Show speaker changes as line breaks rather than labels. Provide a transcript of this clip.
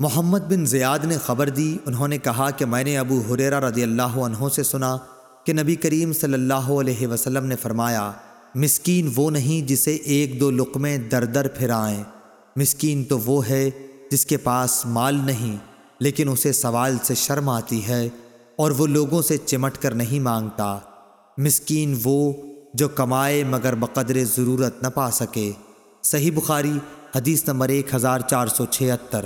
محمد بن زیاد نے خبر دی، انہوں نے کہا کہ میں نے ابو حریرہ رضی اللہ عنہ سے سنا کہ نبی کریم صلی اللہ علیہ وسلم نے فرمایا، مسکین وہ نہیں جسے ایک دو لقمے در در پھرائیں۔ مسکین تو وہ ہے جس کے پاس مال نہیں، لیکن اسے سوال سے شرم آتی ہے اور وہ لوگوں سے چمٹ کر نہیں مانگتا۔ مسکین وہ جو کمائے مگر بقدر ضرورت نہ پا سکے۔ صحیح بخاری، حدیث نمبر ایک ہزار چار سو چھہتر۔